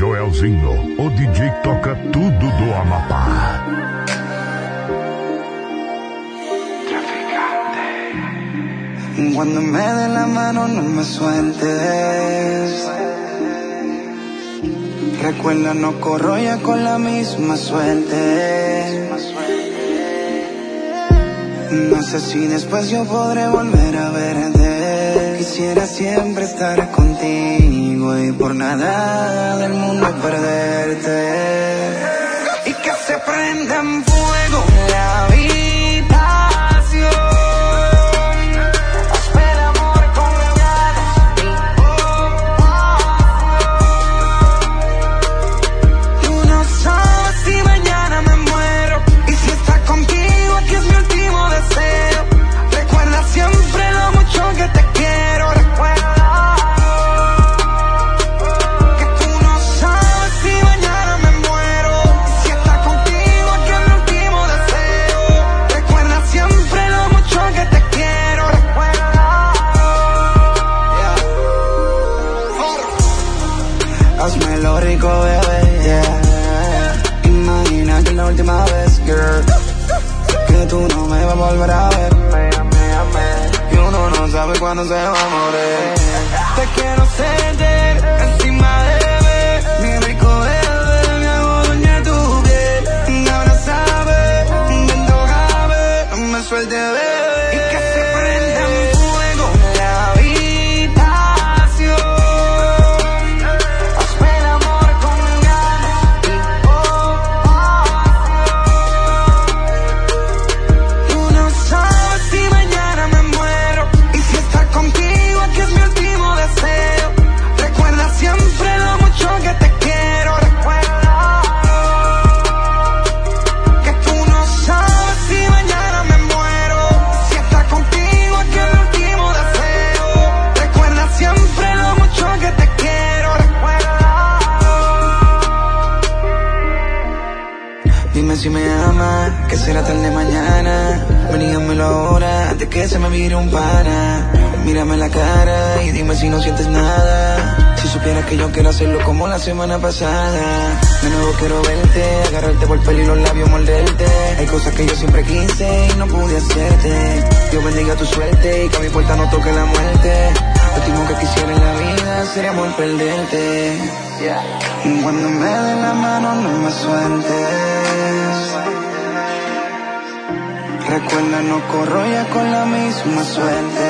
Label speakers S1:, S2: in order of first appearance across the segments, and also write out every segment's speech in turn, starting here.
S1: Joelzinho, o DJ toca tudo do Amapá.
S2: Cuando me dé la mano no me sueltes. Recuerda, no corro ya con la misma suerte. No sé si después yo podré volver a verte. Quisiera siempre estar contigo y por nada del mundo perderte. Y que se prenda no sabe cuándo que será tarde mañana. Ven y dígamelo ahora, antes que se me vire un pana. Mírame la cara y dime si no sientes nada. Si supieras que yo quiero hacerlo como la semana pasada. De nuevo quiero verte, agarrarte por el pelo y los labios, morderte. Hay cosas que yo siempre quise y no pude hacerte. Dios bendiga tu suerte y que a mi puerta no toque la muerte. Lo último que quisiera en la vida sería amor perderte. Cuando me den la mano no me sueltes. Recuerda, no corro ya con la misma suerte.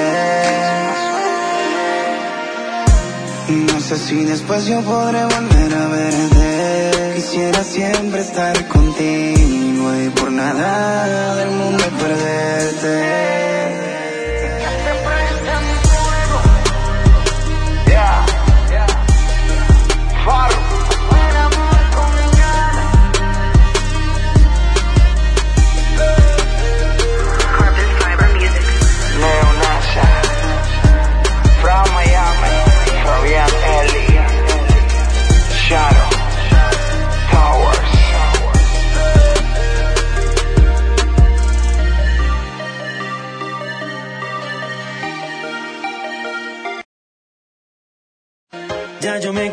S2: No sé si después yo podré volver a verte. Quisiera siempre estar contigo y por nada del mundo perderte.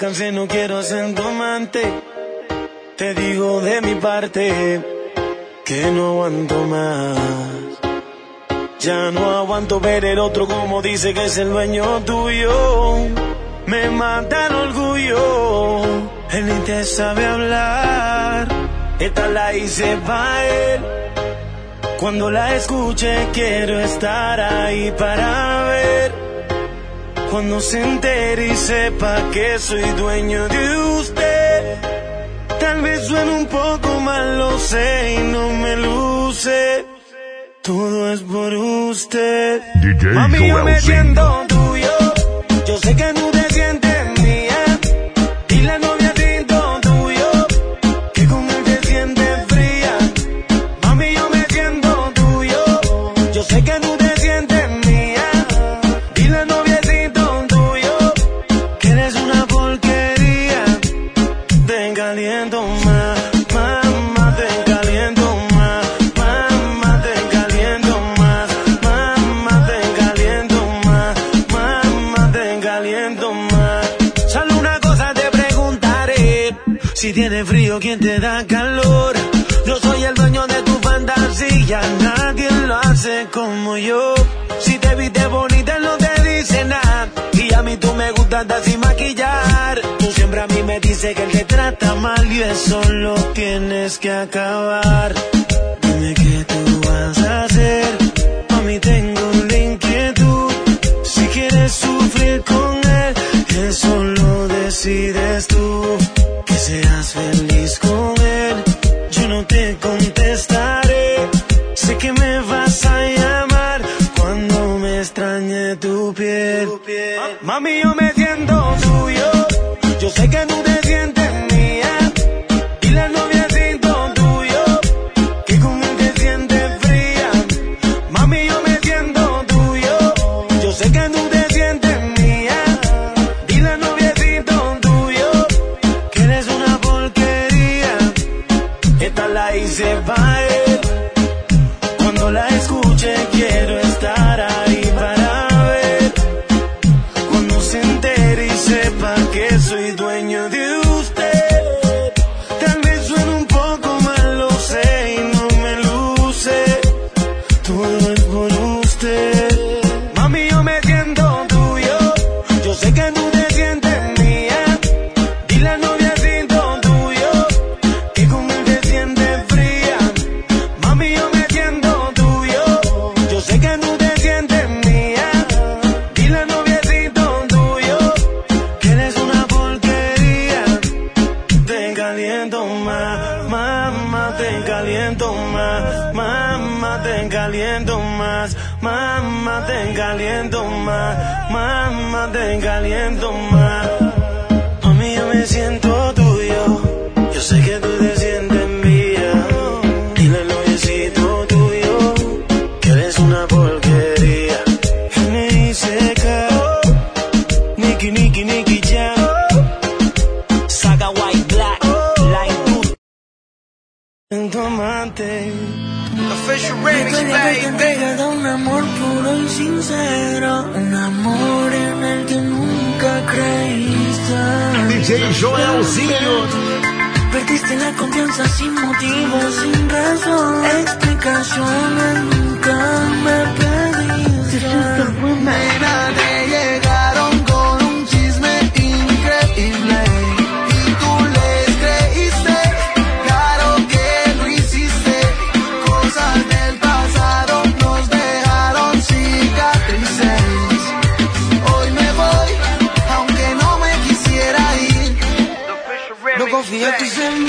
S3: Cansé, no quiero ser tu. Te digo de mi parte que no aguanto más. Ya no aguanto ver el otro como dice que es el dueño tuyo. Me mata el orgullo, él ni te sabe hablar. Esta la hice pa' él. Cuando la escuche quiero estar ahí para ver. Cuando se entere y sepa que soy dueño de usted. Tal vez suene un poco mal, lo sé y no me luce. Todo es por usted.
S1: DJ
S3: Mami, yo me siento tuyo. Yo sé que no andar sin maquillar. Tú siempre a mí me dices que él te trata mal y eso lo tienes que acabar. Caliento más, mamá, te caliento más, mamá, te caliento más. Mami, yo me siento tuyo, yo sé que tú te sientes mía. Dile al noviecito tuyo que eres una porquería. Me seca, Nicky, Nicky, Nicky Jam. Saga White Black, like tú. En
S4: baby.
S5: entregara un amor puro y sincero, un amor en el que nunca creíste.
S1: DJ Joelzinho.
S5: Perdiste la confianza sin motivo, sin razón, explicaciones nunca me pediste.
S6: No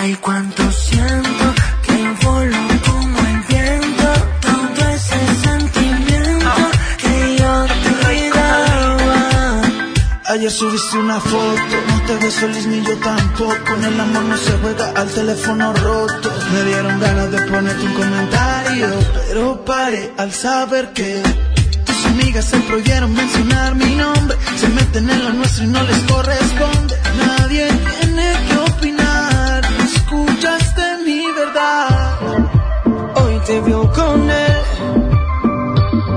S5: Ay, cuánto siento que voló como el viento todo ese sentimiento que yo te daba.
S7: Ayer subiste una foto, no te ves feliz ni yo tampoco. Con el amor no se juega al teléfono roto. Me dieron ganas de ponerte un comentario, pero paré al saber que tus amigas se prohibieron mencionar mi nombre. Se meten en lo nuestro y no les corresponde. Nadie
S5: te veo con él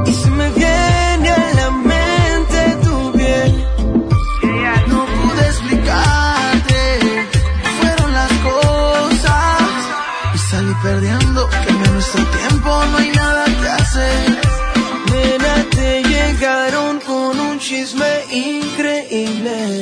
S5: y se me viene a la mente tu piel.
S6: No pude explicarte cómo fueron las cosas y salí perdiendo. Que en nuestro tiempo no hay nada que hacer.
S5: Nena, te llegaron con un chisme increíble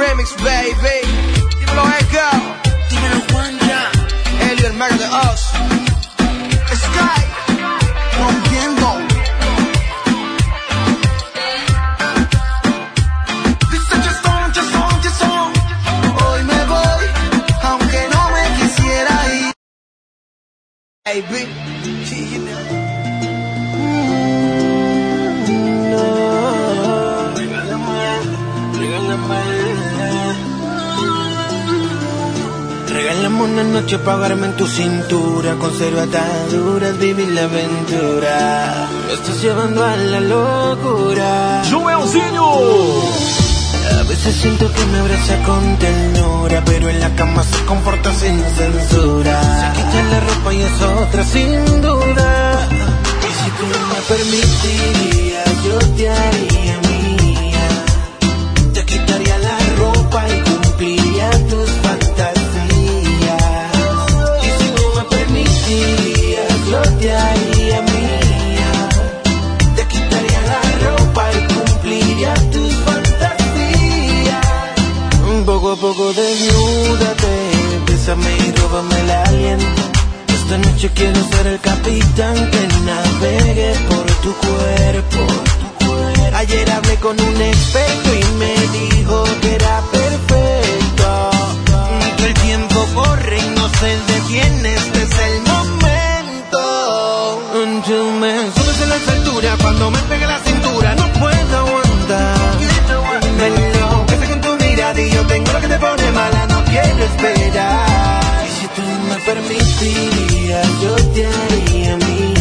S4: remix, baby.
S6: Verme en tu cintura Con cero ataduras, vivir la aventura. Me estás llevando a la locura.
S1: Joelzinho!
S6: A veces siento que me abraza con ternura Pero en la cama se comporta sin censura. Se quita la ropa y es otra sin duda. Y si tú me permitirías yo te haría mía Esta noche quiero ser el capitán Que navegue por tu cuerpo. Ayer hablé con un experto y me dijo que era perfecto. Que el tiempo corre y no se detiene Este es el momento. Tú me subes en la altura Cuando me pegue la cintura No puedo aguantar. Me enloquece con tu mirada Y yo tengo lo que te pone mala No quiero esperar permitirías Yo te haría mía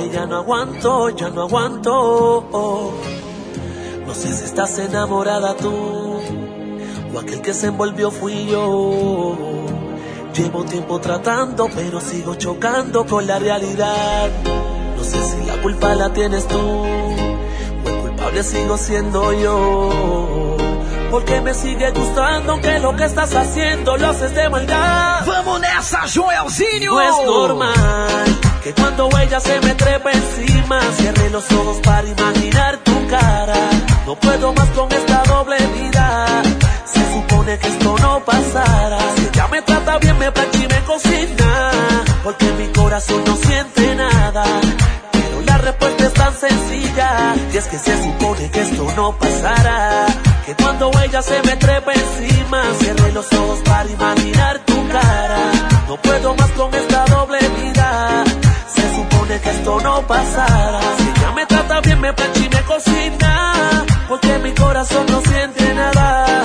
S6: que
S8: ya no aguanto, ya no aguanto. No sé si estás enamorada tú, o aquel que se envolvió fui yo. Llevo tiempo tratando, pero sigo chocando con la realidad. No sé si la culpa la tienes tú, o el culpable sigo siendo yo. Porque me sigue gustando que lo que estás haciendo lo haces de maldad.
S7: Vamos nessa, Joelzinho!
S8: No es normal que cuando ella se me trepa encima cierre los ojos para imaginar tu cara. No puedo más con esta doble vida. Se supone que esto no pasara. Si ella me trata bien, me plancha y me cocina. Porque mi corazón no siente nada. Pero la respuesta es tan sencilla. Y es que se supone que esto no pasará. Que ella se me trepa encima, cierre los ojos para imaginar Si ella me trata bien, me plancha y me cocina, porque mi corazón no siente nada.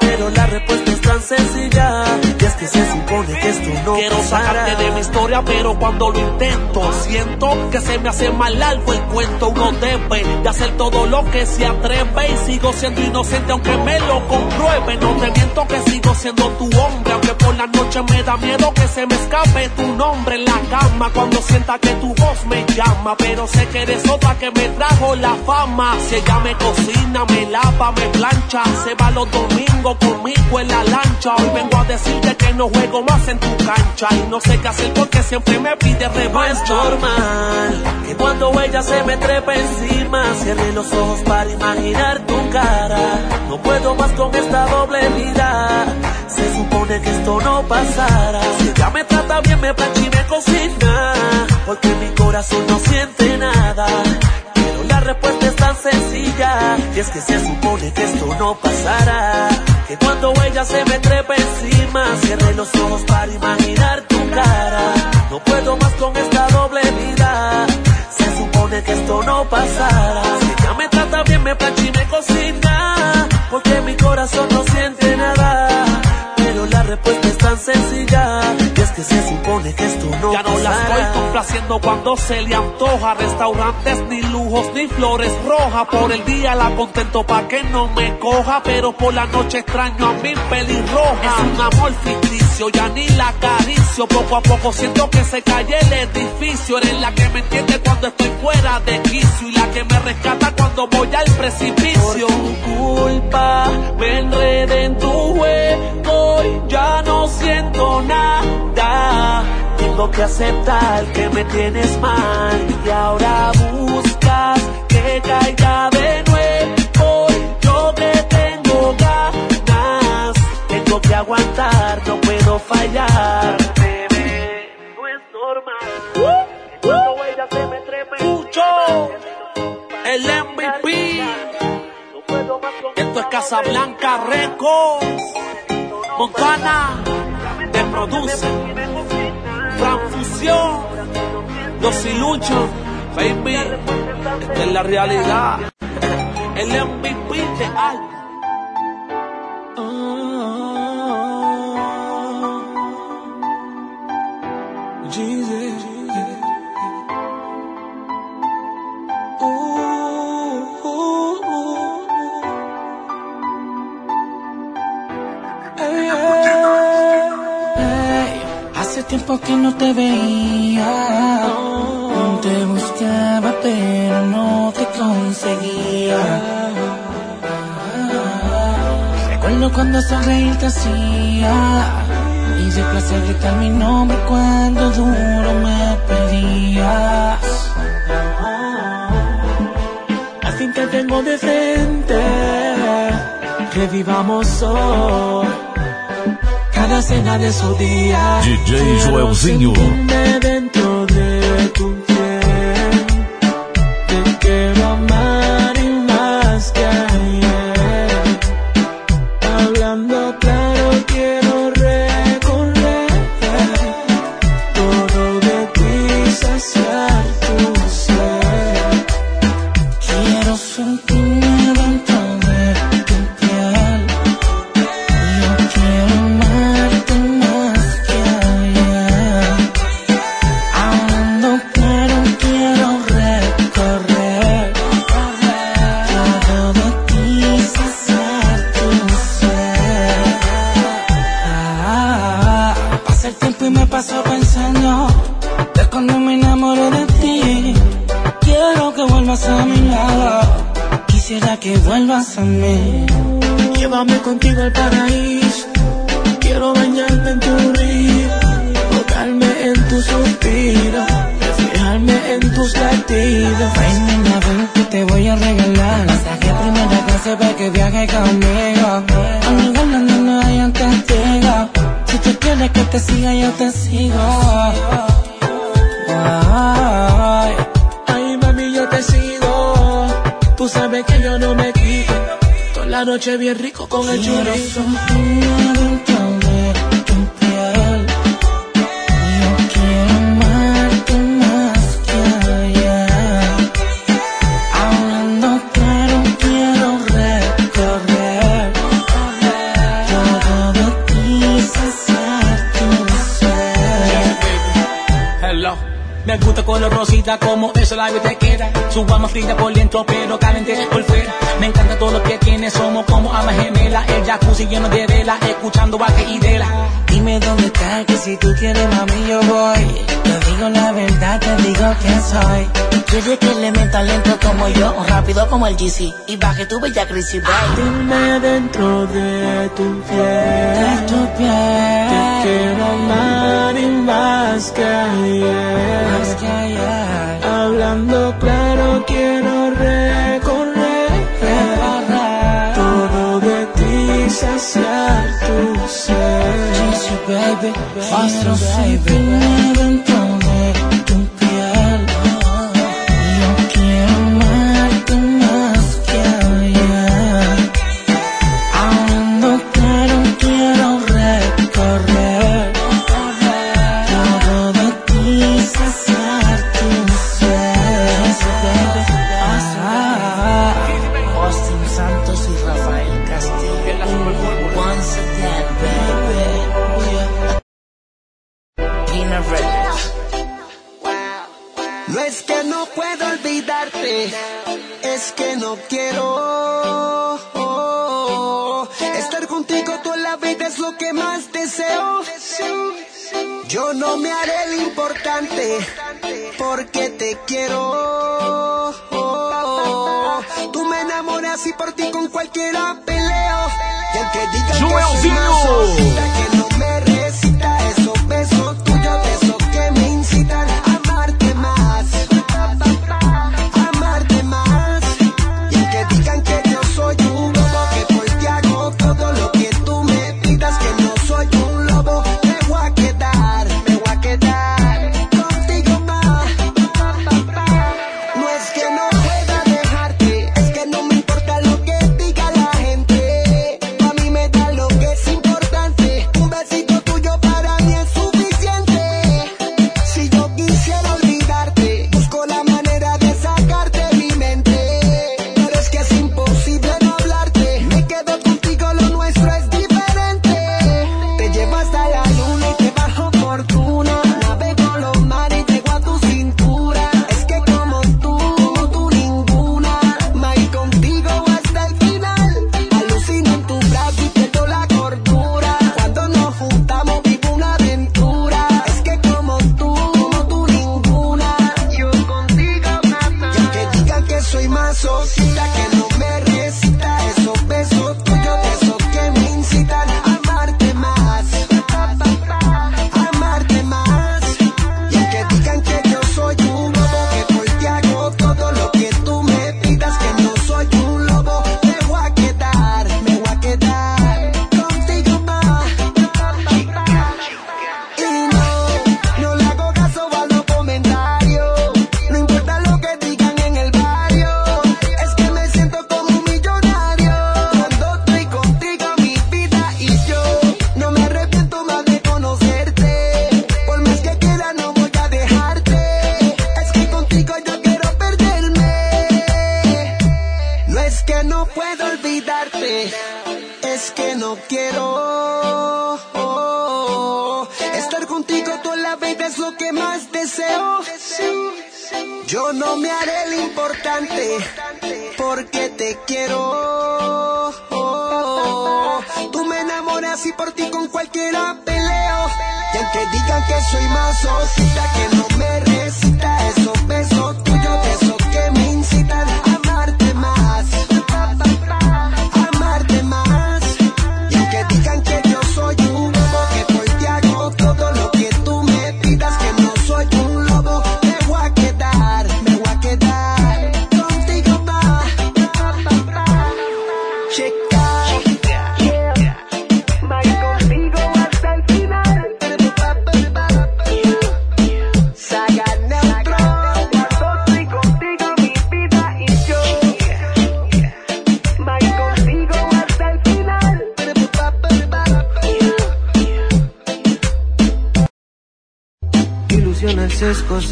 S8: Pero la respuesta es tan sencilla, y es que se supone que esto no
S9: Quiero pasará mi historia, pero cuando lo intento, siento que se me hace más largo el cuento. Uno debe de hacer todo lo que se atreve y sigo siendo inocente aunque me lo compruebe. No te miento que sigo siendo tu hombre, aunque por la noche me da miedo que se me escape tu nombre en la cama cuando sienta que tu voz me llama. Pero sé que eres otra que me trajo la fama. Si ella me cocina, me lava, me plancha, se va los domingos conmigo en la lancha. Hoy vengo a decirte que no juego más en tu cancha y no sé qué hacer porque siempre me pide revancha.
S8: es normal que cuando ella se me trepa encima, cierre los ojos para imaginar tu cara. No puedo más con esta doble vida. Se supone que esto no pasará. Si ella me trata bien, me plancha y me cocina. Porque mi corazón no siente nada. Sencilla. Y es que se supone que esto no pasará. Que cuando ella se me trepa encima, cierre los ojos para imaginar tu cara. No puedo más con esta doble vida. Se supone que esto no pasará. Si ella me trata bien, me plancha y me cocina. Porque mi corazón no siente nada. Pero la respuesta es tan sencilla. Que se supone que esto no
S9: Ya no la
S8: pasará.
S9: estoy complaciendo cuando se le antoja. Restaurantes, ni lujos, ni flores rojas. Por el día la contento pa' que no me coja. Pero por la noche extraño a mi pelirroja. Es un amor ficticio, ya ni la acaricio. Poco a poco siento que se cae el edificio. Eres la que me entiende cuando estoy fuera de quicio. Y la que me rescata cuando voy al
S8: Por
S9: precipicio.
S8: tu culpa me enredé en tu juego y ya no siento nada. Tengo que aceptar que me tienes mal y ahora buscas que caiga de nuevo. Yo que tengo ganas, tengo que aguantar, no puedo fallar. Bebé, no es normal. que Cuando ella se me trepa
S9: Pucho, el MVP.
S8: no puedo más con
S9: Esto es Casablanca Records. Montana te produce. Fran Fusión. Los Illusion. Baby. Esta es la realidad. El MVP de Alba.
S10: Tiempo que no te veía. Te buscaba, pero no te conseguía. Recuerdo cuando sonreír te hacía. Y de placer gritar mi nombre cuando duro me pedías. Al fin te tengo de frente. Revivamos hoy. Cada cena de su día.
S1: DJ Joelzinho.
S10: vida como el salario te
S11: queda. Su alma fría por dentro, pero caliente por fuera. Me encanta todo lo que tiene, somos como amas gemelas. El jacuzzi lleno de vela, escuchando vaca y.
S12: Dime dónde está, que si tú quieres, mami, yo voy. Te digo la verdad, te digo quién soy.
S5: Quieres que le meta lento como yo, rápido como el GC. Y baje tu bella crisis, boy.
S13: Dime dentro de tu piel.
S12: De tu piel.
S13: Te quiero amar y más que ayer hablando claro, quiero recorrer todo de ti, saciar tu ser.
S12: Jesus, baby,
S5: baby.
S14: quiero. Oh, oh, oh. Tú me enamoras y por ti con cualquiera peleo. Y aunque digan que soy maso,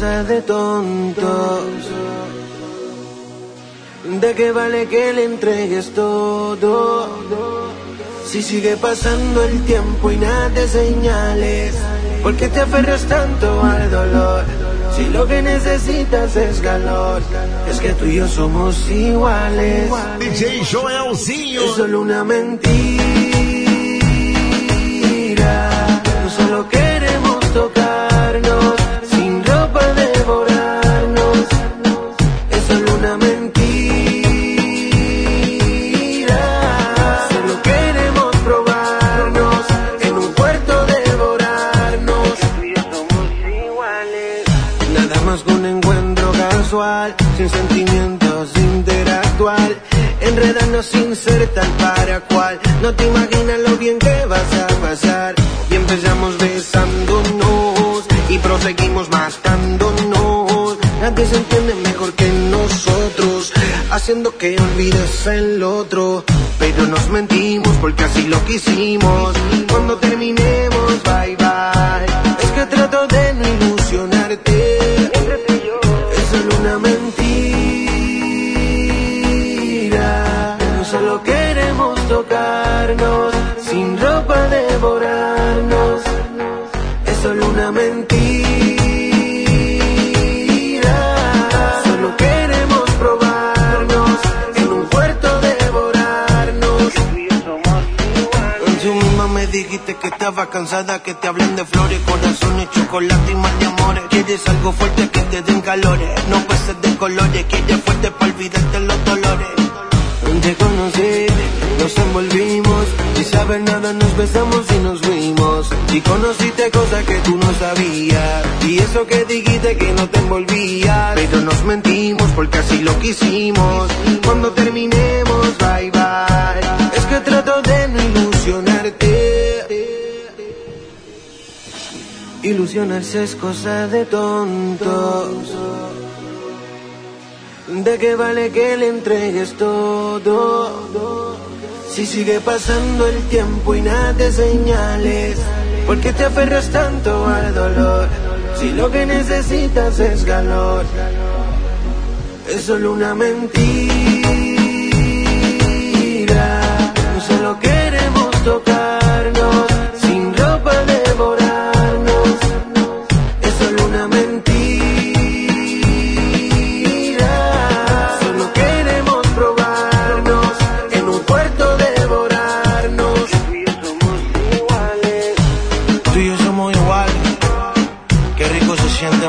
S14: de
S6: tontos. ¿De qué vale que le entregues todo? Si sigue pasando el tiempo y nada te señales, ¿por qué te aferras tanto al dolor? Si lo que necesitas es calor, es que tú y yo somos iguales.
S1: DJ Joelzinho.
S6: Es solo una mentira. Sin ser tal para cual. No te imaginas lo bien que vas a pasar. Y empezamos besándonos y proseguimos matándonos. Nadie se entiende mejor que nosotros, haciendo que olvides el otro. Pero nos mentimos porque así lo quisimos. Cuando terminemos, bye bye. Es que trato de no ilusionarte. Estaba cansada, que te hablen de flores, corazones, chocolate y más de amores. Quieres algo fuerte que te den calores, no pases de colores, quieres fuerte para olvidarte los dolores. Te conocí, nos envolvimos, sin saber nada nos besamos y nos fuimos. Y conociste cosas que tú no sabías, y eso que dijiste que no te envolvía. Pero nos mentimos porque así lo quisimos. Cuando terminemos, bye bye. Es que trato de no ilusionarte. Ilusionarse es cosa de tontos. ¿De qué vale que le entregues todo? Si sigue pasando el tiempo y nada te señales, ¿por qué te aferras tanto al dolor? Si lo que necesitas es calor, es solo una mentira. No solo queremos tocarnos,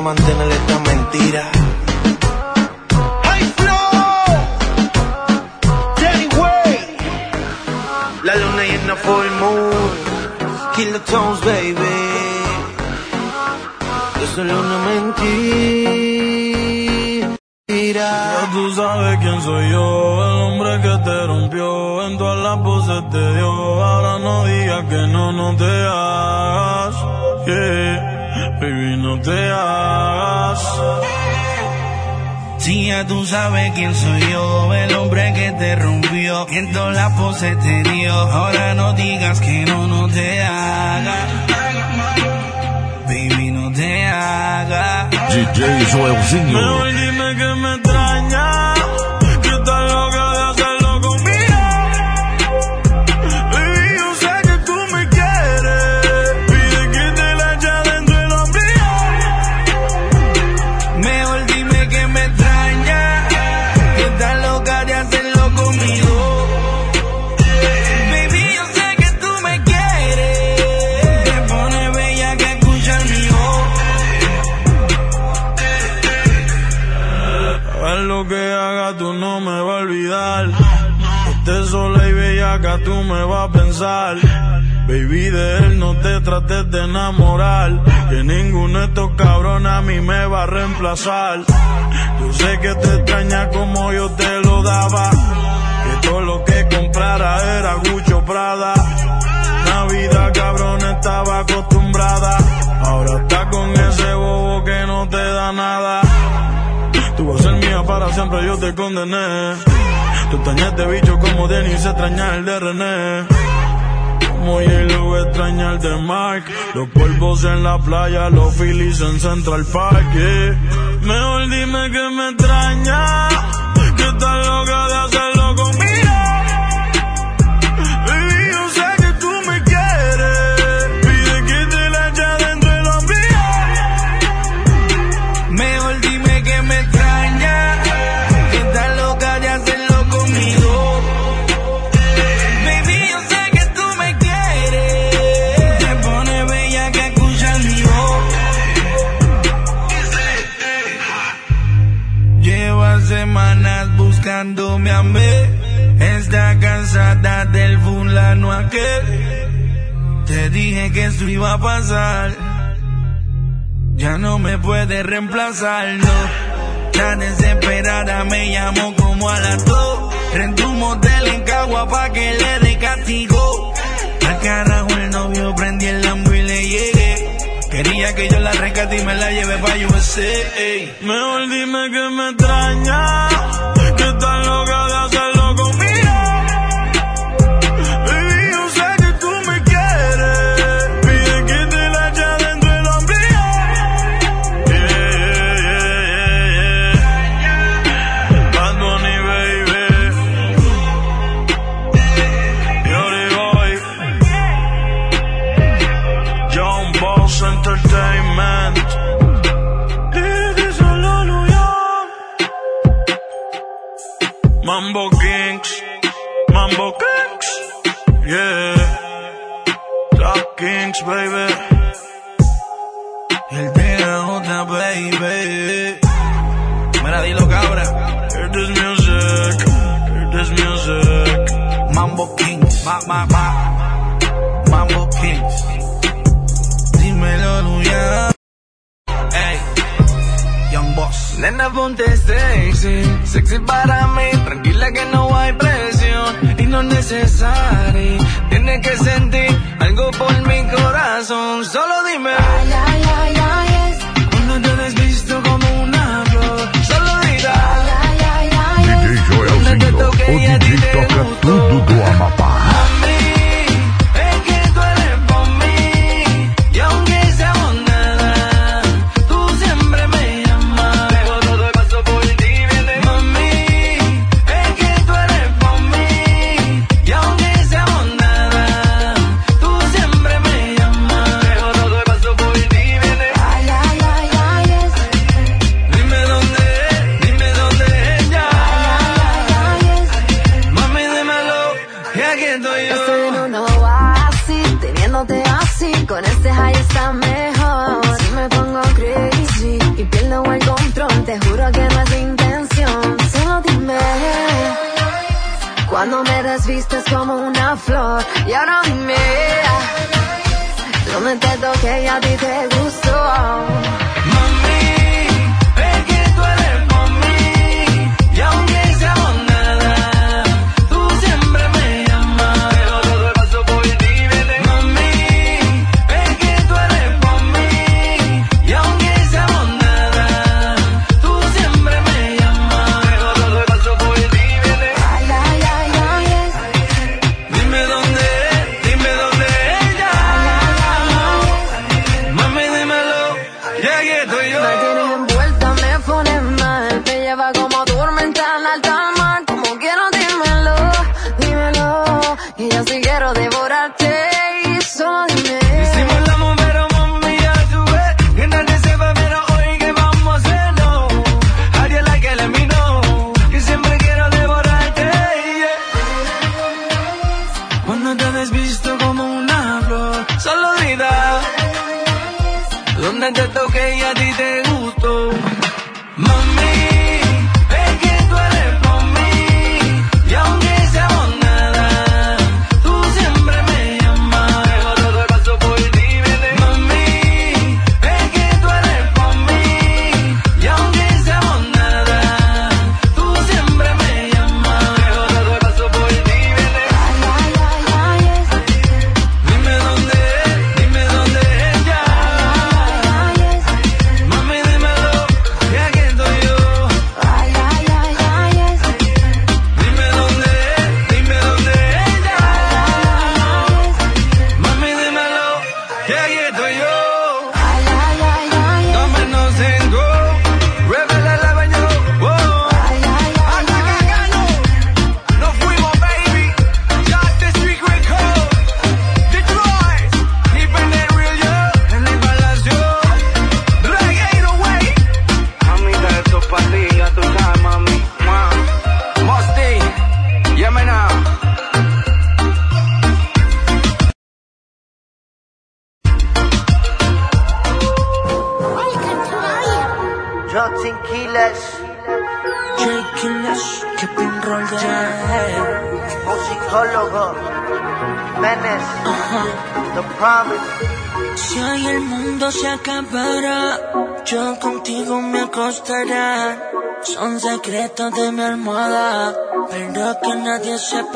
S6: mantener esta mentira. ¡Hey, Flow! Danny Way. La luna llena full moon. Kill the tones, baby. Es solo una mentira.
S15: Ya tú sabes quién soy yo, el hombre que te rompió, en todas las poses te dio. Ahora no digas que no, no te hagas. Yeah, baby, no te hagas.
S16: Si ya tú sabes quién soy yo, el hombre que te rompió, en todas las poses te dio. Ahora no digas que no, no te hagas. Baby, no te hagas.
S1: DJ Joelzinho.
S15: Mejor dime que me bellaca, tú me vas a pensar. Baby, de él no te trates de enamorar. Que ninguno de estos cabrones a mí me va a reemplazar. Yo sé que te extraña como yo te lo daba. Que todo lo que comprara era Gucho Prada. Navidad, cabrón, estaba acostumbrada. Ahora está con ese bobo que no te da nada. Tú vas a ser mía para siempre, yo te condené. Tú extrañas de bicho como Denis extraña el de René. Como J-Lo extraña el de Mark. Los polvos en la playa, los Phillies en Central Park. yeah. Mejor dime que me extraña. que
S16: esto iba a pasar. Ya no me puede reemplazar, no. La desesperada me llamó como a las dos. Un motel en Cagua pa' que le dé castigo. Al carajo el novio prendí el lambo y le llegué. Quería que yo la rescate y me la lleve pa' USA.
S17: Mejor dime que me extraña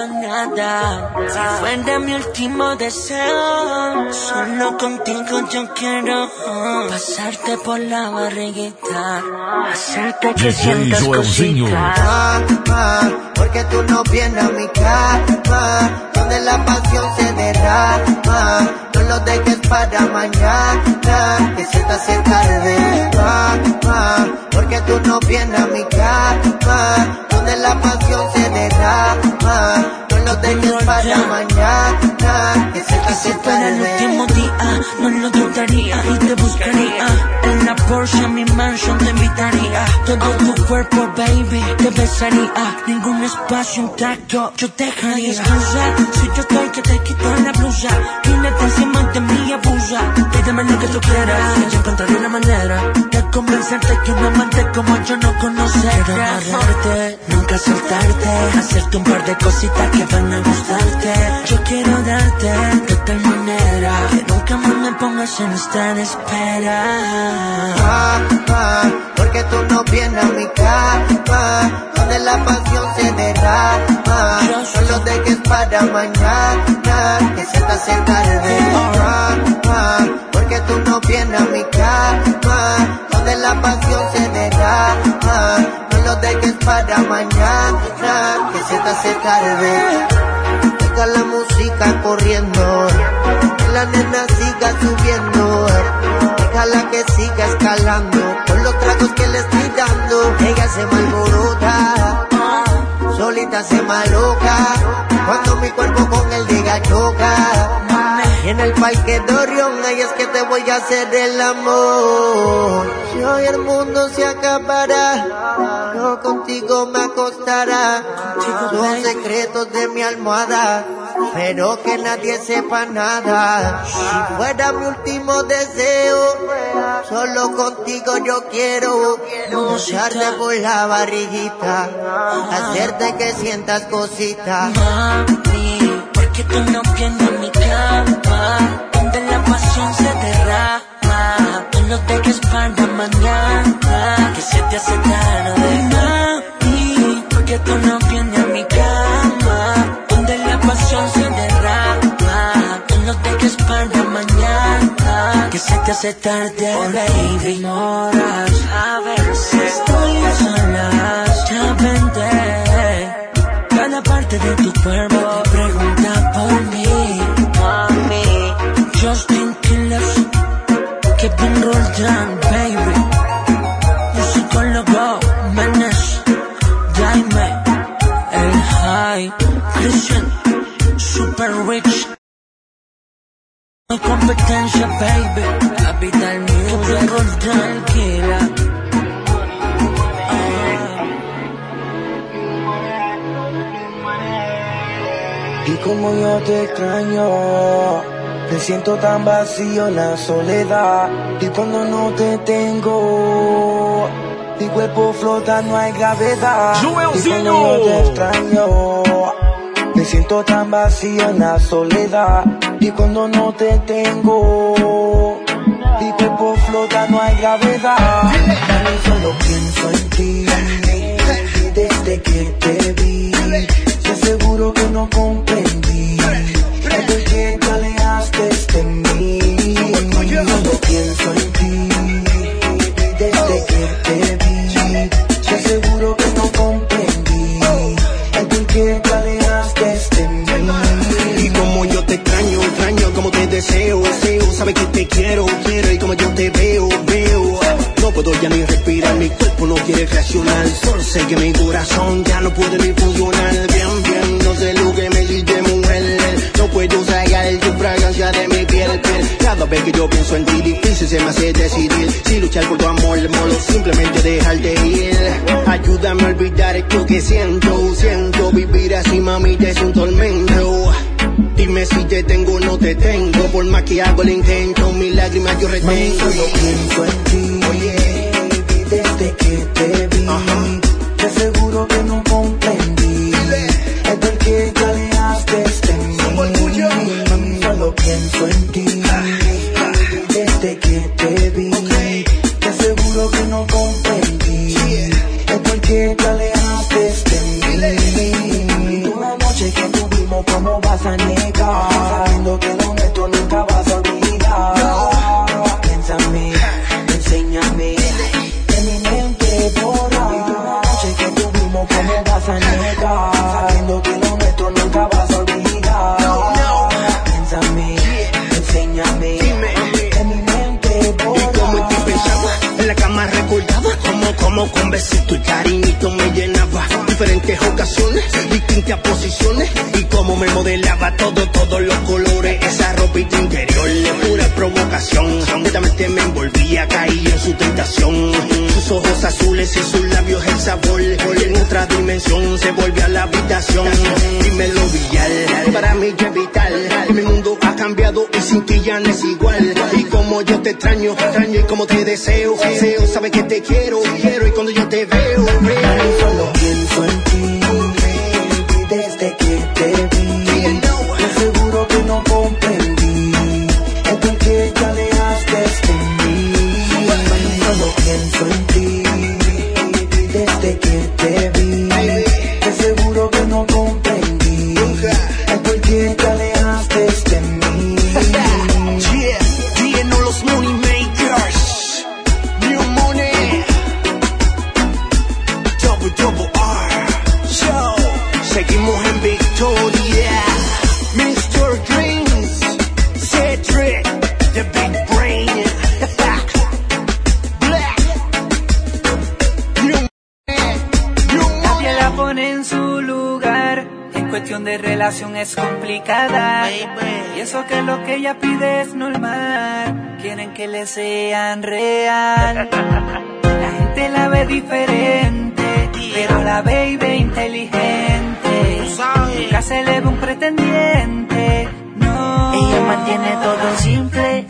S18: sepa nada.
S5: Si fuera mi último deseo, solo contigo yo quiero pasarte por la barriguita, hacerte que
S1: DJ
S5: sientas
S1: Joelzinho.
S5: cositas.
S14: Ah, ah, porque tú no vienes a mi cama, donde la pasión se derrama. No lo dejes para mañana, que se te hace tarde. Porque tú no vienes a mi cama, donde la pasión se derrama. No dejes para mañana, que te hace
S5: Si fuera el último día, no lo dudaría y te buscaría. En la Porsche, mi mansion te invitaría. Todo tu cuerpo, baby, te besaría. Ningún espacio intacto, yo dejaría. excusa, si yo estoy que te quito la blusa. Y me te encima de mí abusa. Pídeme lo que tú quieras, y yo encontraré una manera de convencerte que un amante como yo no conocerá. Quiero agarrarte, nunca soltarte, hacerte un par de cositas que van a gustarte. Yo quiero darte de tal manera que nunca más me pongas en esta espera.
S14: Ah, ah, porque tú no vienes a mi cama, donde la pasión se derrama. No lo dejes para mañana, que se te hace tarde. Ah, ah, porque tú no vienes a mi cama, donde la pasión se derrama. No dejes para mañana, que se te hace tarde. Deja la música corriendo, que la nena siga subiendo. Déjala que siga escalando, con los tragos que le estoy dando. Ella se malborota, solita se maloca. Cuando mi cuerpo con el diga choca. Y en el parque de Orión, ahí es que te voy a hacer el amor. Si hoy el mundo se acabará, yo contigo me acostará. Son secretos de mi almohada, pero que nadie sepa nada. Si fuera mi último deseo, solo contigo yo quiero Mocharte por la barriguita, hacerte que sientas cositas.
S5: Porque tú no vienes a mi cama, donde la pasión se derrama. Tú no dejes para mañana, que se te hace tarde. Mami, porque tú no vienes a mi cama, donde la pasión se derrama. Tú no dejes para mañana, que se te hace tarde. Oh, baby, ignoras, a ver si estoy a solas, ya vente. Cada parte de tu cuerpo Kevin Roldan, baby. Musicólogo, Menes, Jaime, El High, Christian, Super Rich. No competencia, baby. Capital Music, Kevin Roldan, Killer.
S10: Y como yo te extraño, me siento tan vacío en la soledad. Y cuando no te tengo, mi cuerpo flota, no hay gravedad. Y
S17: Joelzinho.
S10: cuando yo te extraño, me siento tan vacío en la soledad. Y cuando no te tengo, mi cuerpo flota, no hay gravedad. Mami, solo pienso en ti. Desde que te vi, te aseguro que no comprendí.
S19: Deseo, deseo, sabes que te quiero, quiero y como yo te veo, veo. No puedo ya ni respirar, mi cuerpo no quiere reaccionar, solo sé que mi corazón ya no puede ni funcionar. Bien, bien, no sé lo que me dice mujer, no puedo sacar tu fragancia de mi piel, piel. Cada vez que yo pienso en ti, difícil se me hace decidir si luchar por tu amor, molo, simplemente dejarte ir. Ayúdame a olvidar esto que siento, siento vivir así, mami, es un tormento. Dime si te tengo o no te tengo, por más que hago el intento, mis lágrimas yo
S10: Mami,
S19: retengo.
S10: solo pienso en ti. Desde
S20: la
S21: baby inteligente. Nunca se le ve un pretendiente. No.
S5: Ella mantiene todo simple.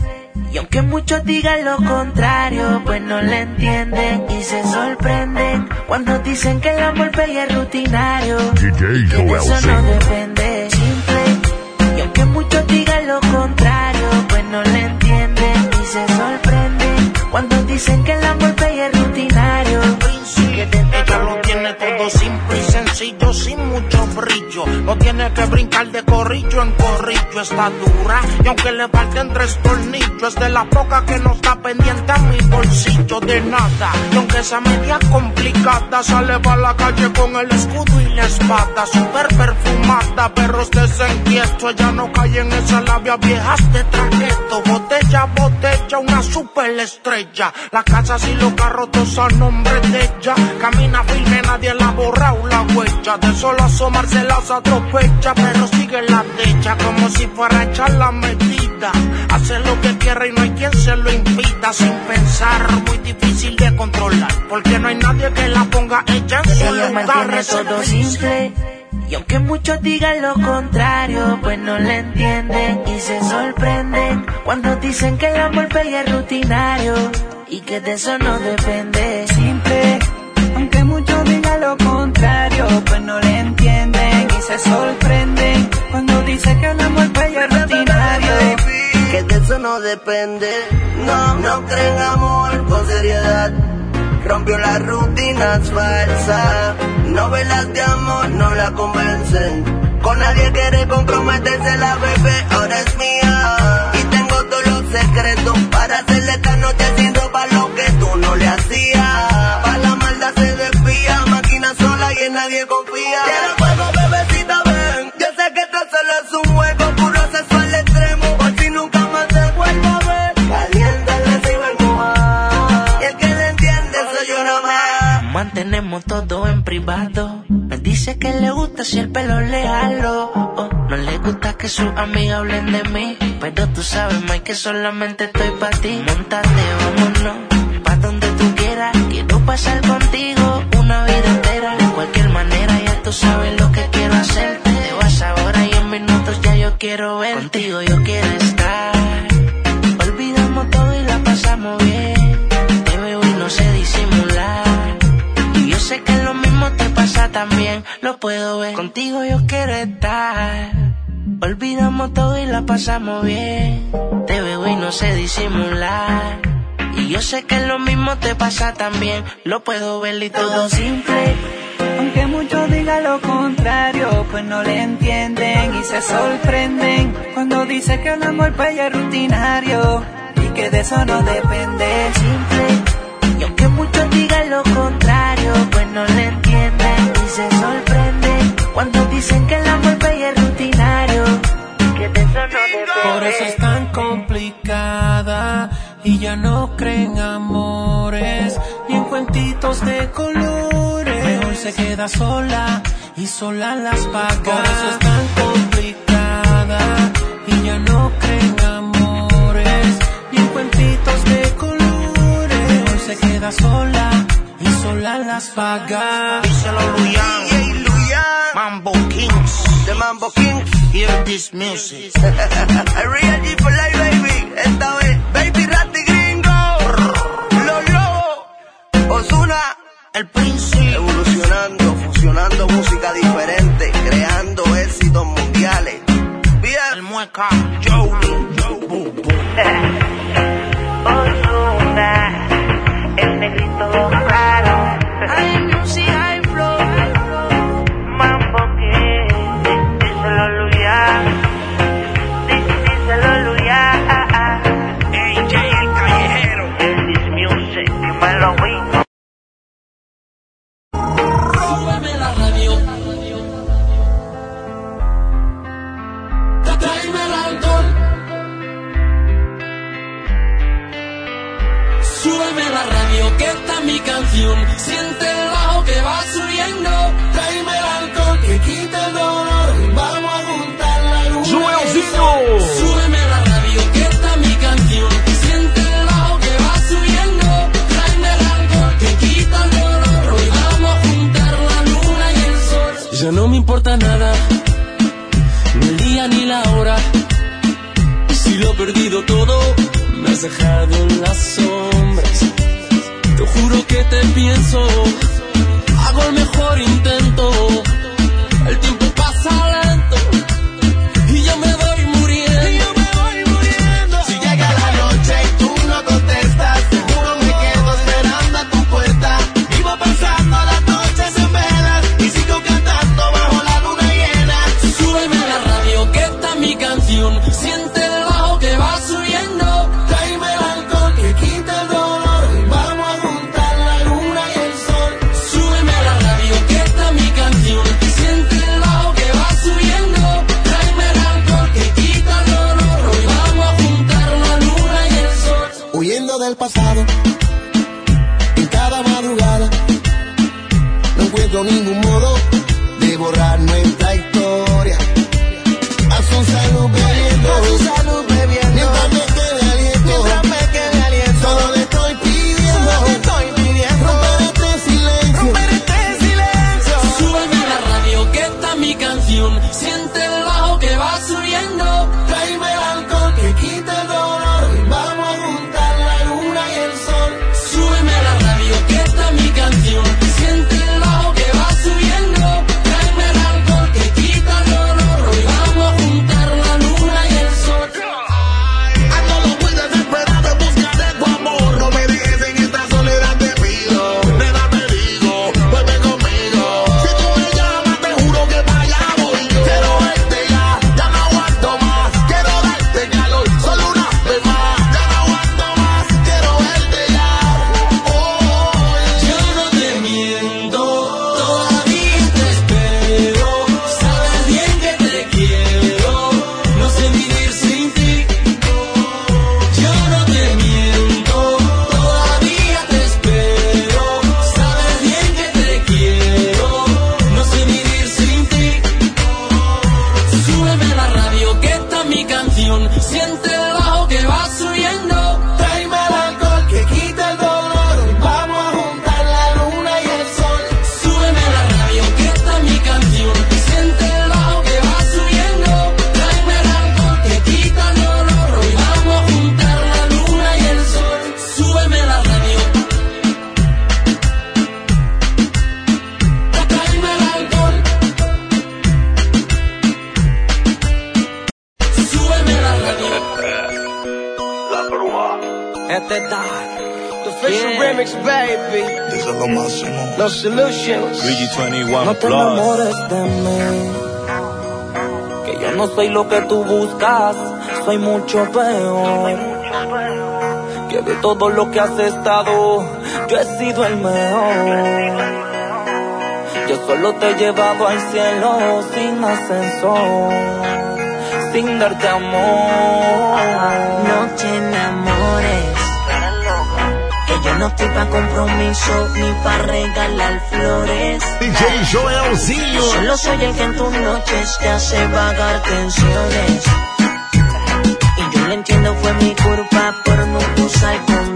S5: Y aunque muchos digan lo contrario, pues no le entienden y se sorprenden cuando dicen que el amor pega es rutinario.
S1: DJ
S5: Que de eso no depende, simple. Y aunque muchos digan lo contrario, pues no le entienden y se sorprenden cuando dicen que el amor
S22: sin mucho brillo. No tiene que brincar de corrillo en corrillo, está dura. Y aunque le falten tres tornillos, es de la poca que no está pendiente a mi bolsillo de nada. Y aunque esa media complicada, sale para la calle con el escudo y la espada. Super perfumada, perros desenquietos. Ella no cae en esa labia viejas de traqueto. Botella, botella, una super estrella. La casa y los carros todos a nombre de ella. Camina firme, nadie la ha borrado la huella. De solo asomarse las atropella, pero sigue la derecha como si fuera a echar la medida. Hace lo que quiere y no hay quien se lo impida. Sin pensar, muy difícil de controlar. Porque no hay nadie que la ponga ella en su lugar.
S5: todo simple. Y aunque muchos digan lo contrario, pues no le entienden y se sorprenden cuando dicen que el amor pega es rutinario y que de eso no depende.
S21: Simple, aunque muchos lo contrario, pues no le entienden y se sorprenden cuando dice que el amor es rutinario.
S4: que de eso no depende. No, no creen amor con seriedad. Rompió las rutinas falsas. Novelas de amor no la convencen. Con nadie quiere comprometerse la bebé, ahora es mía. Y tengo todos los secretos para hacerle esta noche haciendo para lo que tú no le hacías. En nadie confía. Quiero fuego, bebecita, ven. Yo sé que esto solo es un juego puro sexual extremo. Por si nunca más te vuelvo a ver. Recibe el mojar. Y el que le entiende soy yo nomás.
S5: Mantenemos todo en privado. Me dice que le gusta si el pelo le jalo. Oh, no le gusta que sus amigas hablen de mí. Pero tú sabes, Mike, que solamente estoy para ti. Montate, vámonos. Pa' donde tú quieras. Quiero pasar contigo quiero ver. Contigo yo quiero estar. Olvidamos todo y la pasamos bien. Te veo y no sé disimular. Y yo sé que lo mismo te pasa también. Lo puedo ver. Contigo yo quiero estar. Olvidamos todo y la pasamos bien. Te veo y no sé disimular. Y yo sé que lo mismo te pasa también. Lo puedo ver y todo simple.
S21: Aunque muchos digan lo contrario, pues no le entienden y se sorprenden cuando dice que el amor ya es rutinario y que de eso no depende.
S5: Simple. Y aunque muchos digan lo contrario, pues no le entienden y se sorprenden cuando dicen que el amor ya es rutinario y que de eso no depende.
S22: Por eso es tan complicada y ya no creen amores ni en cuentitos de colores. Se queda sola y sola las paga. Por eso es tan complicada y ya no creen amores ni en cuentitos de colores. Se queda sola y sola las paga.
S4: Díselo Luyan, Mambo Kings, the Mambo Kings, hear this music. Real G for life, baby. Esta vez, Baby Ratty Gringo, Los Lobos, Ozuna, El Príncipe. Evolucionando, fusionando música diferente, creando éxitos mundiales. Bien. El Mueca, Joe, Joe, Boom,
S5: Ozuna, el negrito raro. Que
S12: está mi canción. Siente el bajo que va subiendo. Tráeme el alcohol que quita el dolor. Vamos a juntar la sol. Súbeme la radio, que está mi canción. Siente el bajo que va subiendo. Tráeme el alcohol que quita el dolor. Hoy vamos a juntar la luna y el sol. Ya no me importa nada, ni el día ni la hora. Si lo he perdido todo, me has dejado en las sombras. Te juro que te pienso, hago el mejor intento.
S23: Soy mucho peor. Que de todo lo que has estado, yo he sido el mejor. Yo solo te he llevado al cielo sin ascensor. Sin darte amor.
S5: No te enamores. No estoy pa' compromiso ni pa' regalar flores.
S1: DJ Joelzinho.
S5: Yo solo soy el que en tus noches te hace vagar tensiones. Y yo lo entiendo, fue mi culpa por no usar condones.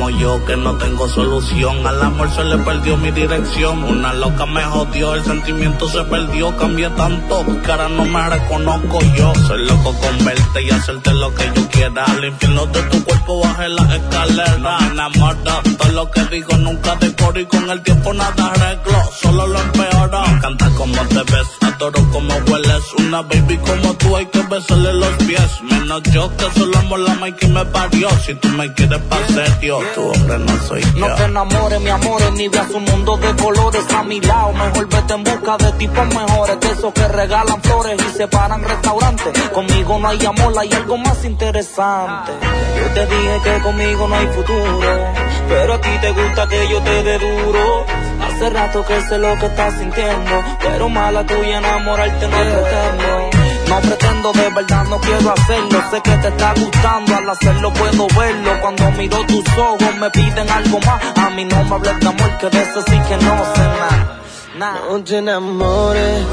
S9: Como yo que no tengo solución. Al amor se le perdió mi dirección. Una loca me jodió, el sentimiento se perdió. Cambié tanto que ahora no me reconozco yo. Soy loco con verte y hacerte lo que yo quiera. Al de tu cuerpo bajé la escalera. No me enamora, todo lo que digo nunca decoro y con el tiempo nada arreglo. Solo lo empeora. Me encanta como te ves, adoro como hueles. Una baby como tú hay que besarle los pies. Menos yo que solo amo la Mike que me parió. Si tú me quieres pa' serio, tu hombre no soy yo.
S23: No te enamores, mi amor, ni veas un mundo de colores a mi lado. Mejor vete en busca de tipos mejores, de esos que regalan flores y separan restaurantes. Conmigo no hay amor, hay algo más interesante. Yo te dije que conmigo no hay futuro, pero a ti te gusta que yo te dé duro. Hace rato que sé lo que estás sintiendo, pero mala tuya enamorarte no pretendo. No pretendo de verdad, no quiero hacerlo. Sé que te está gustando, al hacerlo puedo verlo. Cuando miro tus ojos me piden algo más. A mí no me hables de amor, que de eso sí que no sé nada. Nah.
S6: No te enamores.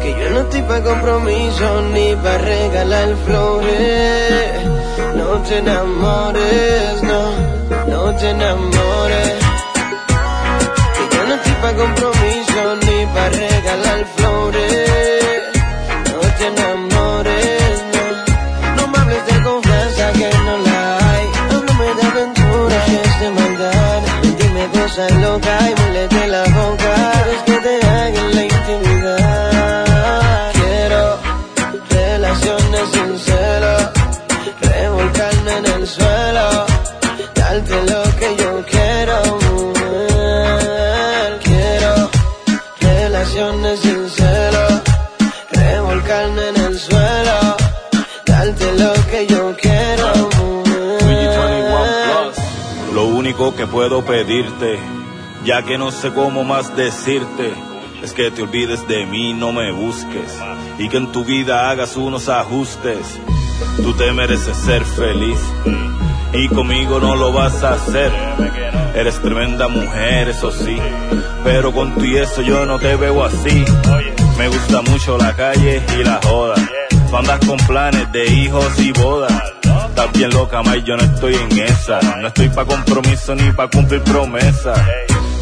S6: Que yo no estoy pa' compromiso ni pa' regalar flores. No te enamores, no, no te enamores. Pa' compromiso ni pa' regalar flores. No te enamores, no. No me hables de confianza que no la hay. Háblame de aventura que es de maldad. Dime cosas locas y
S24: único que puedo pedirte, ya que no sé cómo más decirte, es que te olvides de mí, no me busques, y que en tu vida hagas unos ajustes. Tú te mereces ser feliz, y conmigo no lo vas a hacer. Eres tremenda mujer, eso sí, pero con tu y eso yo no te veo así. Me gusta mucho la calle y la joda. Tú andas con planes de hijos y bodas. Estás bien loca, May, yo no estoy en esa. No estoy pa' compromiso ni pa' cumplir promesas.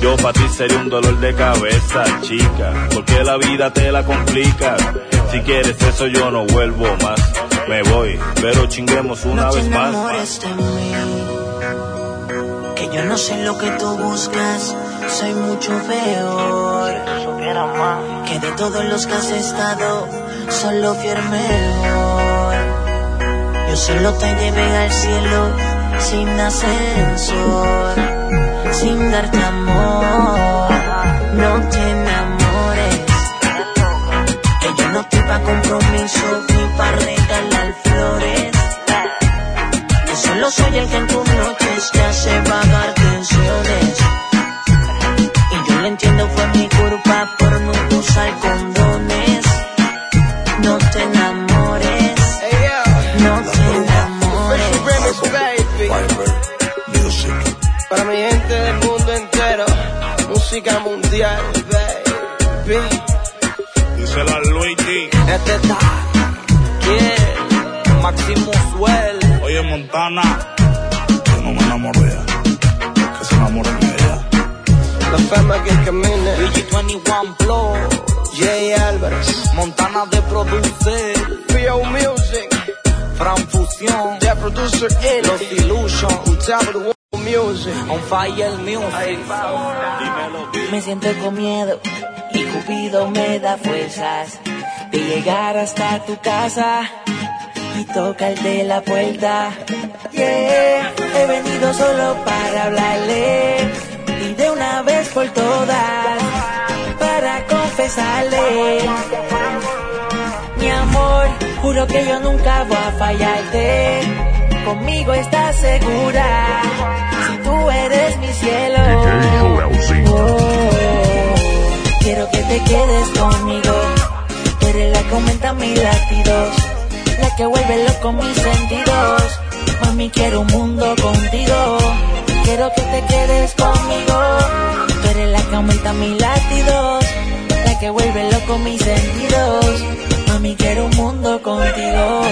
S24: Yo pa' ti sería un dolor de cabeza, chica. Porque la vida te la complica. Si quieres eso yo no vuelvo más. Me voy, pero chinguemos una
S5: no te
S24: vez más.
S5: enamores de mí. Que yo no sé lo que tú buscas, soy mucho peor. Que de todos los que has estado, solo fui el mejor. Yo solo te llevé al cielo sin ascensor, sin darte amor. No te enamores. Que yo no estoy pa' compromiso ni pa' regalar flores. Yo solo soy el que en tus noches te hace vagar tensiones. Y yo lo entiendo, fue mi culpa por no usar.
S6: Música mundial, baby.
S9: Díselo a Luigi.
S23: Este está. ¿Quién? Máximo Suel.
S9: Oye, Montana, yo no me ella. Que se enamoren de ella.
S6: La fama que camina.
S23: Luigi 21 Plus.
S6: Jay Álvarez.
S23: Montana de producer.
S6: Pio Music.
S23: Fran Fusión.
S6: The producer
S23: Los Illusion.
S6: Music.
S23: On Fire Music.
S5: Me siento con miedo y Cupido me da fuerzas de llegar hasta tu casa y tocar de la puerta. Yeah, he venido solo para hablarle y de una vez por todas para confesarle. Mi amor, juro que yo nunca voy a fallarte. Conmigo estás segura, si tú eres mi cielo. Oh, quiero que te quedes conmigo. Tú eres la que aumenta mis latidos, la que vuelve loco mis sentidos. Mami, quiero un mundo contigo. Quiero que te quedes conmigo. Tú eres la que aumenta mis latidos, la que vuelve loco mis sentidos. Mami, quiero un mundo contigo.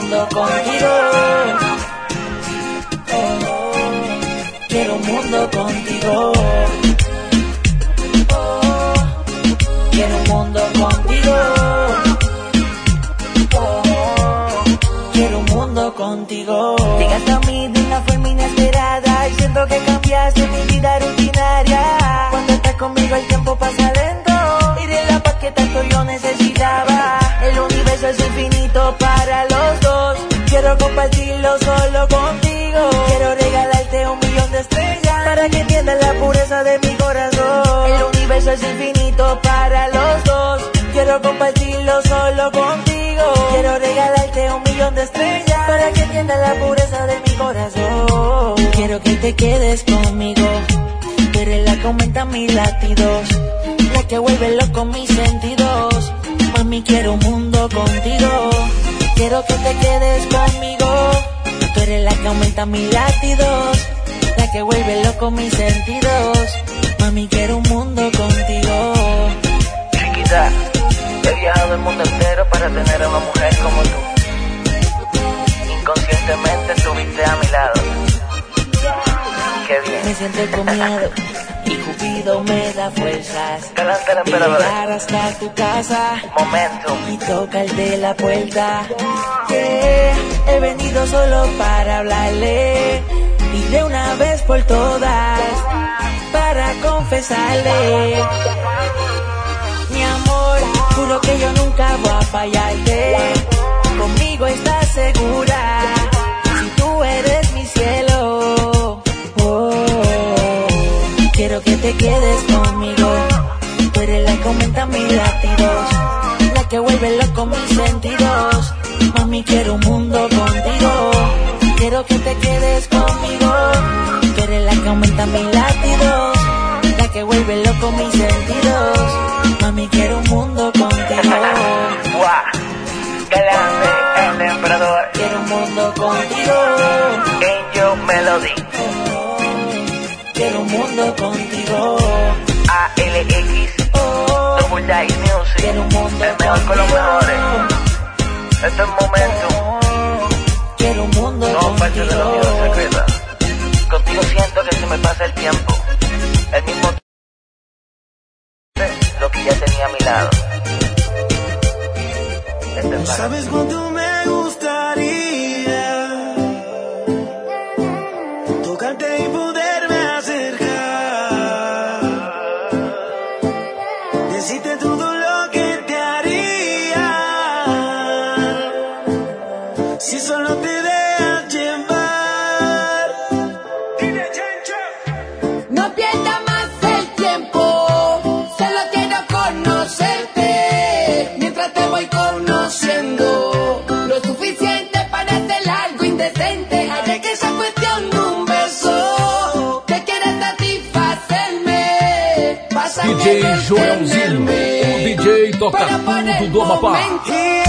S5: Mundo contigo. Quiero un mundo contigo. Quiero un mundo contigo. Quiero un mundo contigo. Llegaste a mí de una forma inesperada y siento que cambiaste mi vida Quiero compartirlo solo contigo. Quiero regalarte un millón de estrellas para que entiendas la pureza de mi corazón. El universo es infinito para los dos. Quiero compartirlo solo contigo. Quiero regalarte un millón de estrellas para que entiendas la pureza de mi corazón. Quiero que te quedes conmigo. Tú eres la que aumenta mis latidos, la que vuelve loco mis sentidos. Mami, quiero un mundo contigo. Quiero que te quedes conmigo. Tú eres la que aumenta mis latidos, la que vuelve loco mis sentidos. Mami, quiero un mundo contigo.
S25: Chiquita, he viajado el mundo entero para tener a una mujer como tú. Inconscientemente estuviste a mi lado. Qué bien.
S5: Me siento con miedo y Cupido me da fuerzas
S25: Galante la
S5: de
S25: emperadora.
S5: llegar hasta tu casa
S25: Momento.
S5: y toca el de la puerta. Que he venido solo para hablarle y de una vez por todas para confesarle. Mi amor, juro que yo nunca voy a fallarte. Conmigo estás segura. Si tú eres mi cielo. Quiero que te quedes conmigo. Tú eres la que aumenta mis latidos. La que vuelve loco mis sentidos. Mami, quiero un mundo contigo. Quiero que te quedes conmigo. Tú eres la que aumenta mis latidos. La que vuelve loco mis sentidos. Mami, quiero un mundo contigo.
S25: El emperador.
S5: Quiero un mundo contigo.
S25: Angel Melody.
S5: Quiero un mundo contigo.
S25: ALX. Double Dice Music.
S5: Quiero un mundo
S25: El mejor con los
S5: contigo.
S25: mejores. Este es el momento.
S5: Quiero un mundo
S25: No parte de la
S5: contigo.
S25: vida secreta. Contigo siento que se me pasa el tiempo. El mismo lo que ya tenía a mi lado. Este es
S3: ¿Sabes cuánto me gustaría
S26: DJ Joelzinho, o DJ toca tudo do Amapá.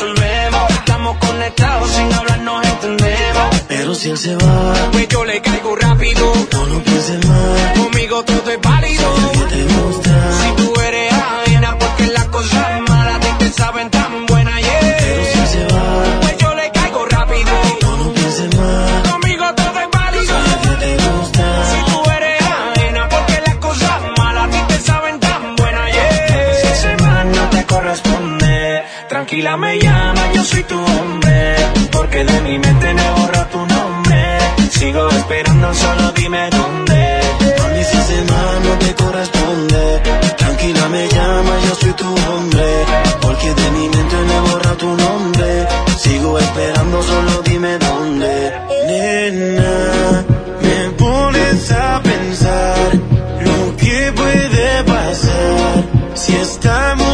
S12: Estamos conectados, sin hablar nos entendemos.
S3: Pero si él se va,
S12: pues yo le caigo rápido.
S3: No lo no pienses más,
S12: conmigo todo es válido sigo esperando, solo dime dónde.
S3: Con esa semana te corresponde. Tranquila, me llama, yo soy tu hombre. Porque de mi mente le borra tu nombre. Sigo esperando, solo dime dónde. Nena, me pones a pensar lo que puede pasar si estamos.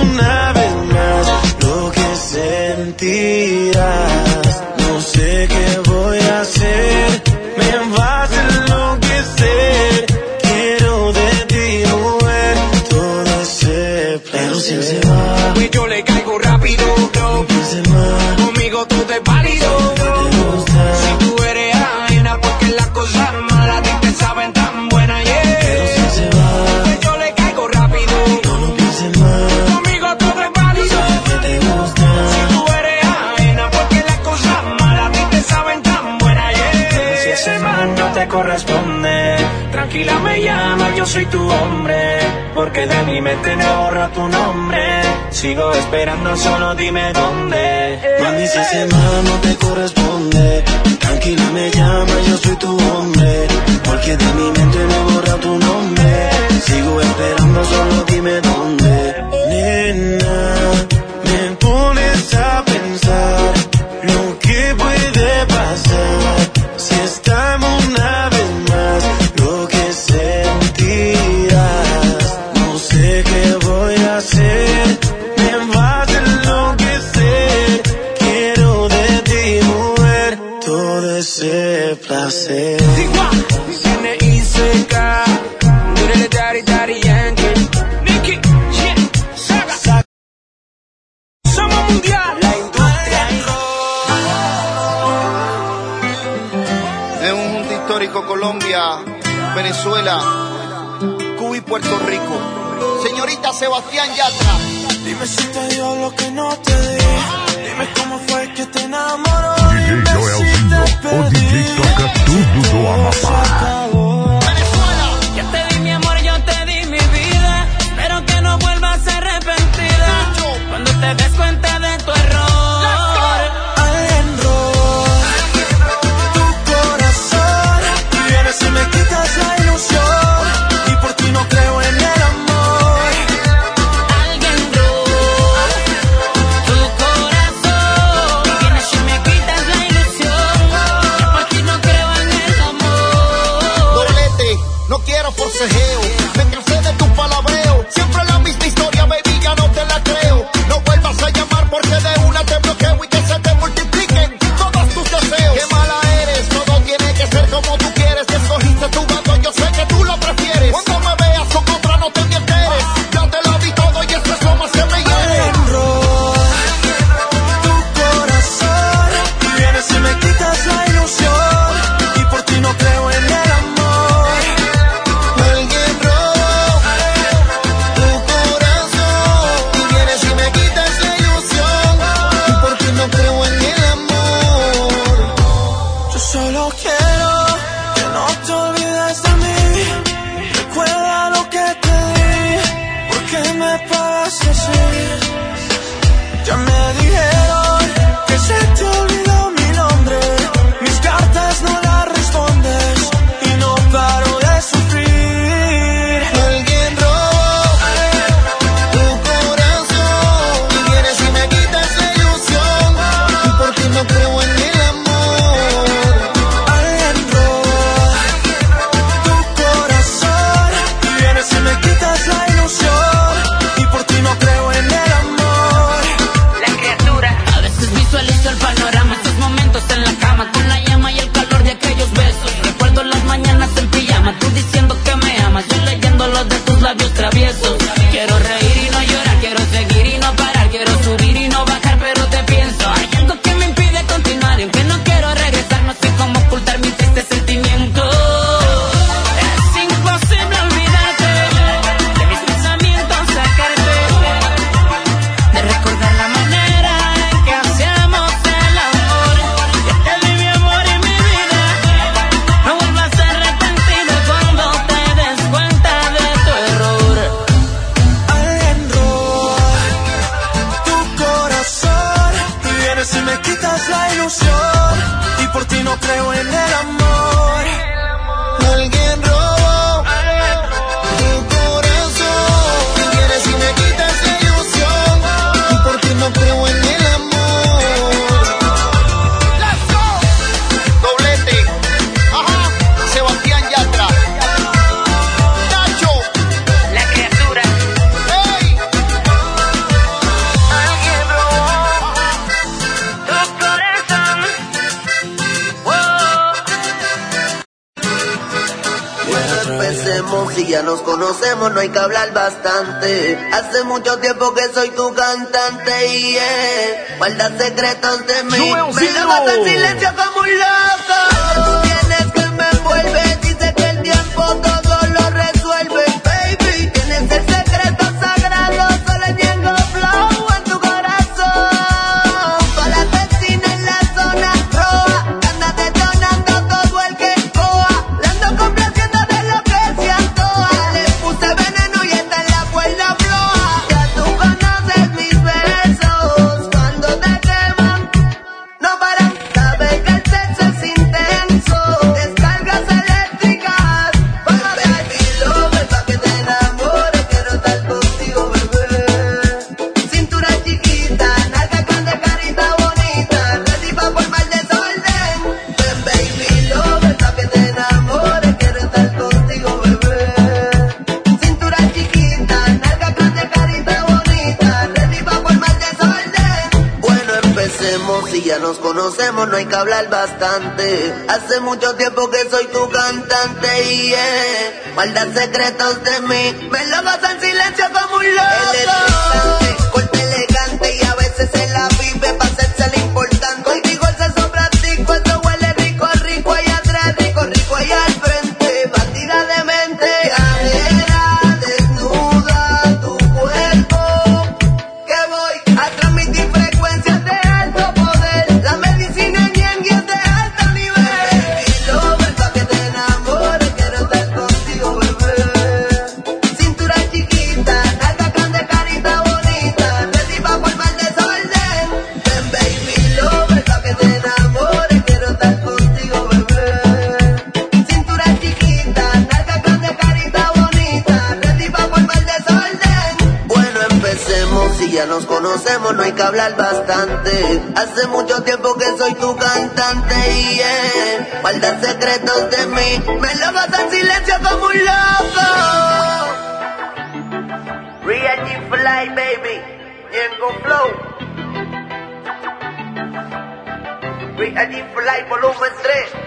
S12: soy tu hombre, porque de mi mente me borra tu nombre. Sigo esperando, solo dime dónde.
S3: Mami, si ese mal no te corresponde, tranquila me llama, yo soy tu hombre, porque de mi mente me borra tu nombre. Sigo esperando, solo dime dónde. de placer.
S12: N-I-C-K, Daddy Daddy Daddy Yankee, Nicky, Saga, Saga. Somos mundial, la industria rock.
S27: De un junto histórico Colombia, Venezuela, Cuba y Puerto Rico. Señorita Sebastián Yatra.
S10: Dime si te dio lo que no te di. Dime cómo fue que te enamoró.
S1: DJ Joel Pinto o Tudo do Amapá.
S14: bastante. Hace mucho tiempo que soy tu cantante y yeah. guardas secretos de mí. Me
S1: lo
S14: vas en silencio como un loco. Hace mucho tiempo que soy tu cantante y yeah. guardas secretos de mí. Me lo vas en silencio como un loco. Real Fly, baby. Yengo Flow. Real
S4: Fly, volumen 3.